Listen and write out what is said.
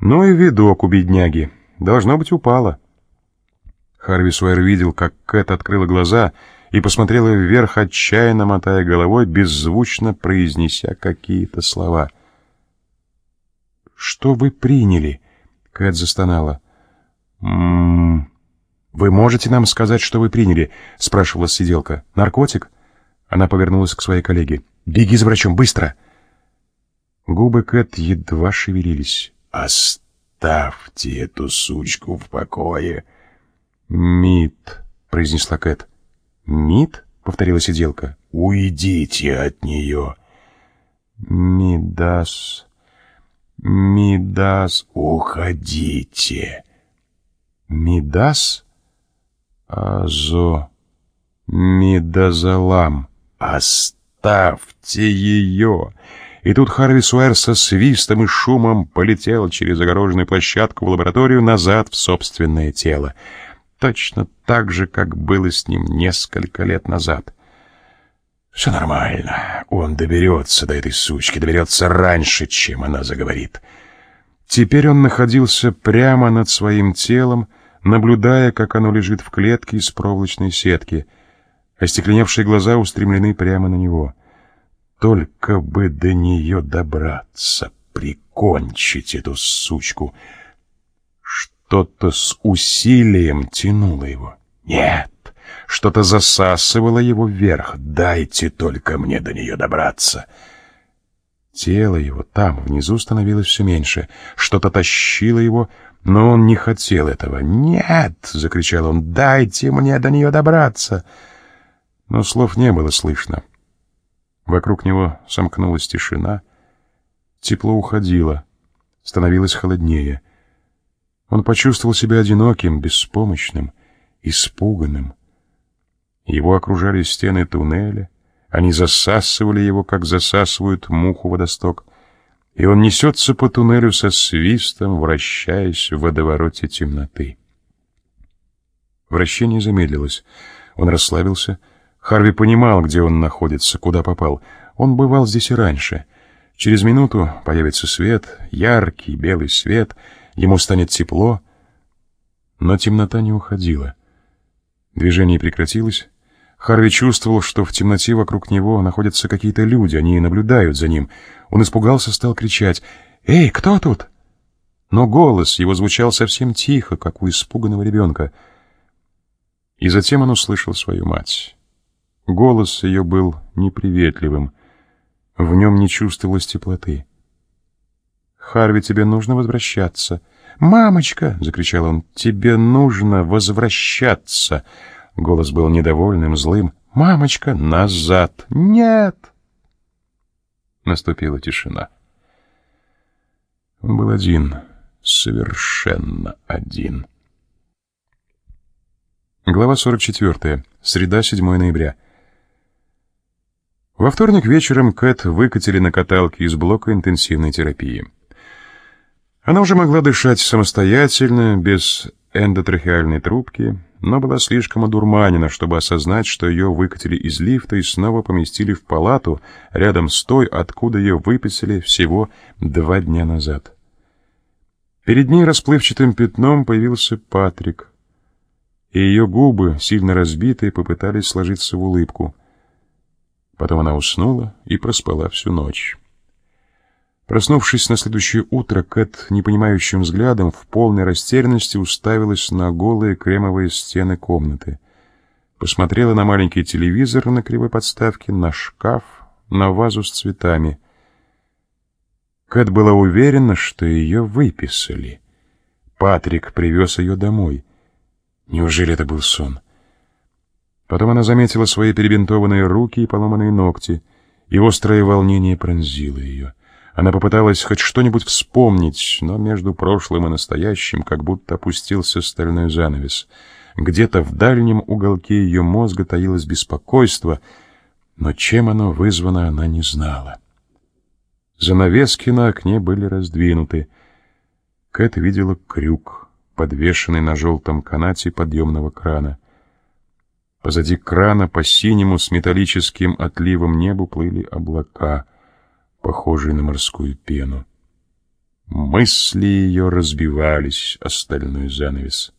Ну и видок у бедняги. Должно быть, упала. Харви Суэр видел, как Кэт открыла глаза и посмотрела вверх, отчаянно мотая головой, беззвучно произнеся какие-то слова. «Что вы приняли?» — Кэт застонала. «М-м-м...» «Вы можете нам сказать, что вы приняли?» — спрашивала сиделка. «Наркотик?» Она повернулась к своей коллеге. «Беги за врачом, быстро!» Губы Кэт едва шевелились. «Оставьте эту сучку в покое!» «Мит», — произнесла Кэт. «Мит?» — повторила сиделка. «Уйдите от нее!» «Мидас... Мидас...» «Уходите!» «Мидас...» «Азо... Мидазалам...» «Оставьте ее!» И тут Харви Суэр со свистом и шумом полетел через огороженную площадку в лабораторию назад в собственное тело. Точно так же, как было с ним несколько лет назад. «Все нормально. Он доберется до этой сучки, доберется раньше, чем она заговорит». Теперь он находился прямо над своим телом, наблюдая, как оно лежит в клетке из проволочной сетки. Остекленевшие глаза устремлены прямо на него — только бы до нее добраться, прикончить эту сучку. Что-то с усилием тянуло его. Нет, что-то засасывало его вверх. Дайте только мне до нее добраться. Тело его там, внизу, становилось все меньше. Что-то тащило его, но он не хотел этого. «Нет!» — закричал он. «Дайте мне до нее добраться!» Но слов не было слышно. Вокруг него сомкнулась тишина. Тепло уходило, становилось холоднее. Он почувствовал себя одиноким, беспомощным, испуганным. Его окружали стены туннеля, они засасывали его, как засасывают муху водосток, и он несется по туннелю со свистом, вращаясь в водовороте темноты. Вращение замедлилось. Он расслабился, Харви понимал, где он находится, куда попал. Он бывал здесь и раньше. Через минуту появится свет, яркий белый свет, ему станет тепло. Но темнота не уходила. Движение прекратилось. Харви чувствовал, что в темноте вокруг него находятся какие-то люди, они наблюдают за ним. Он испугался, стал кричать «Эй, кто тут?» Но голос его звучал совсем тихо, как у испуганного ребенка. И затем он услышал свою мать. Голос ее был неприветливым. В нем не чувствовалось теплоты. «Харви, тебе нужно возвращаться». «Мамочка!» — закричал он. «Тебе нужно возвращаться!» Голос был недовольным, злым. «Мамочка! Назад! Нет!» Наступила тишина. Он был один, совершенно один. Глава 44. Среда, 7 ноября. Во вторник вечером Кэт выкатили на каталке из блока интенсивной терапии. Она уже могла дышать самостоятельно, без эндотрахеальной трубки, но была слишком одурманена, чтобы осознать, что ее выкатили из лифта и снова поместили в палату рядом с той, откуда ее выписали всего два дня назад. Перед ней расплывчатым пятном появился Патрик, и ее губы, сильно разбитые, попытались сложиться в улыбку. Потом она уснула и проспала всю ночь. Проснувшись на следующее утро, Кэт непонимающим взглядом в полной растерянности уставилась на голые кремовые стены комнаты. Посмотрела на маленький телевизор на кривой подставке, на шкаф, на вазу с цветами. Кэт была уверена, что ее выписали. Патрик привез ее домой. Неужели это был сон? Потом она заметила свои перебинтованные руки и поломанные ногти, и острое волнение пронзило ее. Она попыталась хоть что-нибудь вспомнить, но между прошлым и настоящим как будто опустился стальной занавес. Где-то в дальнем уголке ее мозга таилось беспокойство, но чем оно вызвано, она не знала. Занавески на окне были раздвинуты. Кэт видела крюк, подвешенный на желтом канате подъемного крана. Позади крана по синему с металлическим отливом небу плыли облака, похожие на морскую пену. Мысли ее разбивались о стальной занавес.